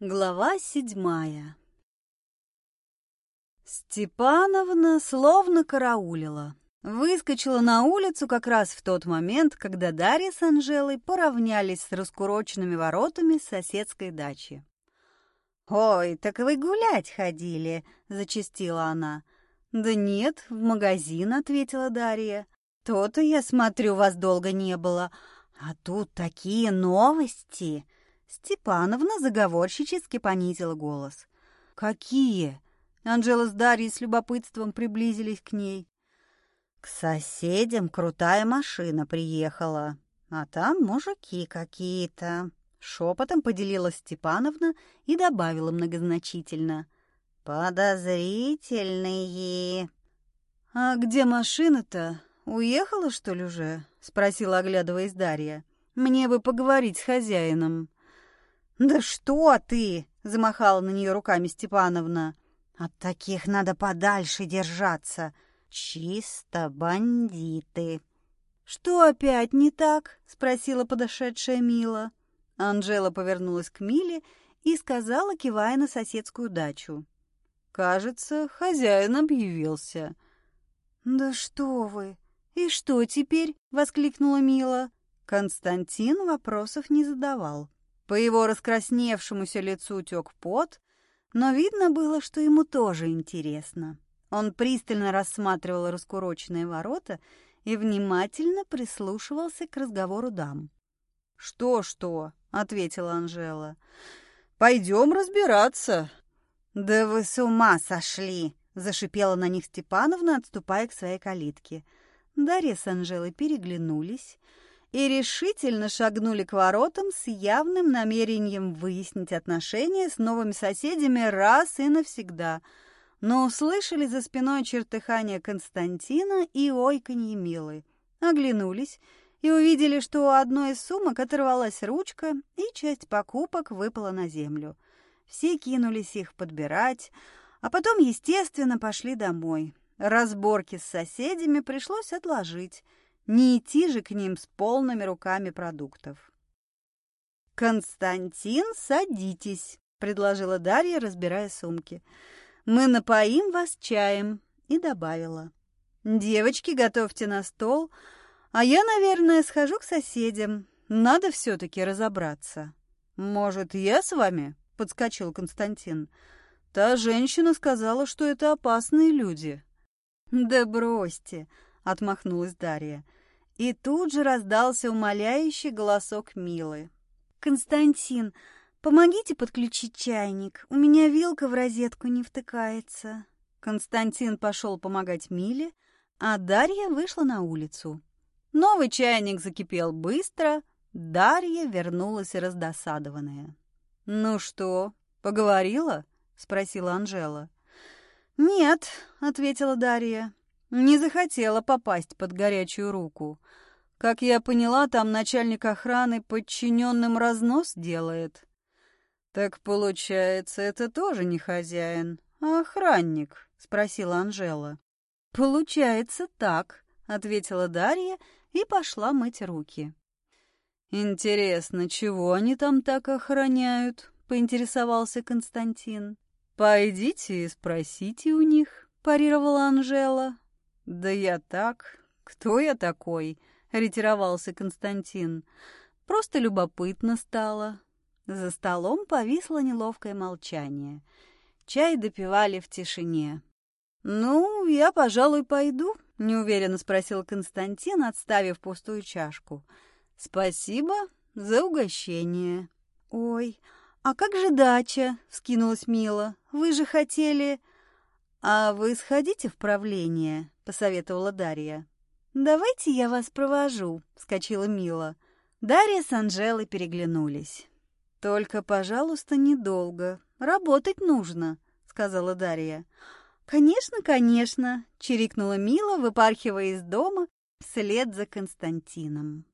Глава седьмая Степановна словно караулила. Выскочила на улицу как раз в тот момент, когда Дарья с Анжелой поравнялись с раскуроченными воротами соседской дачи. «Ой, так вы гулять ходили», — зачастила она. «Да нет, в магазин», — ответила Дарья. «То-то, я смотрю, вас долго не было. А тут такие новости!» Степановна заговорщически понизила голос. «Какие?» Анжела с Дарьей с любопытством приблизились к ней. «К соседям крутая машина приехала, а там мужики какие-то». Шепотом поделилась Степановна и добавила многозначительно. «Подозрительные». «А где машина-то? Уехала, что ли, уже?» — спросила, оглядываясь Дарья. «Мне бы поговорить с хозяином». «Да что ты!» — замахала на нее руками Степановна. «От таких надо подальше держаться. Чисто бандиты». «Что опять не так?» — спросила подошедшая Мила. Анжела повернулась к Миле и сказала, кивая на соседскую дачу. «Кажется, хозяин объявился». «Да что вы! И что теперь?» — воскликнула Мила. Константин вопросов не задавал. По его раскрасневшемуся лицу тек пот, но видно было, что ему тоже интересно. Он пристально рассматривал раскуроченные ворота и внимательно прислушивался к разговору дам. «Что-что?» — ответила Анжела. «Пойдем разбираться». «Да вы с ума сошли!» — зашипела на них Степановна, отступая к своей калитке. Дарья с Анжелой переглянулись — и решительно шагнули к воротам с явным намерением выяснить отношения с новыми соседями раз и навсегда, но услышали за спиной чертыхание Константина и ойканье Милы. Оглянулись и увидели, что у одной из сумок оторвалась ручка, и часть покупок выпала на землю. Все кинулись их подбирать, а потом, естественно, пошли домой. Разборки с соседями пришлось отложить — не идти же к ним с полными руками продуктов. «Константин, садитесь», — предложила Дарья, разбирая сумки. «Мы напоим вас чаем», — и добавила. «Девочки, готовьте на стол, а я, наверное, схожу к соседям. Надо все-таки разобраться». «Может, я с вами?» — подскочил Константин. «Та женщина сказала, что это опасные люди». «Да бросьте», — отмахнулась Дарья. И тут же раздался умоляющий голосок Милы. «Константин, помогите подключить чайник. У меня вилка в розетку не втыкается». Константин пошел помогать Миле, а Дарья вышла на улицу. Новый чайник закипел быстро, Дарья вернулась раздосадованная. «Ну что, поговорила?» — спросила Анжела. «Нет», — ответила Дарья. Не захотела попасть под горячую руку. Как я поняла, там начальник охраны подчиненным разнос делает. Так получается, это тоже не хозяин, а охранник, спросила Анжела. Получается так, ответила Дарья и пошла мыть руки. Интересно, чего они там так охраняют? поинтересовался Константин. Пойдите и спросите у них, парировала Анжела. «Да я так. Кто я такой?» — ретировался Константин. «Просто любопытно стало». За столом повисло неловкое молчание. Чай допивали в тишине. «Ну, я, пожалуй, пойду», — неуверенно спросил Константин, отставив пустую чашку. «Спасибо за угощение». «Ой, а как же дача?» — вскинулась Мила. «Вы же хотели...» «А вы сходите в правление?» посоветовала Дарья. «Давайте я вас провожу», — вскочила Мила. Дарья с Анжелой переглянулись. «Только, пожалуйста, недолго. Работать нужно», — сказала Дарья. «Конечно, конечно», — чирикнула Мила, выпархивая из дома вслед за Константином.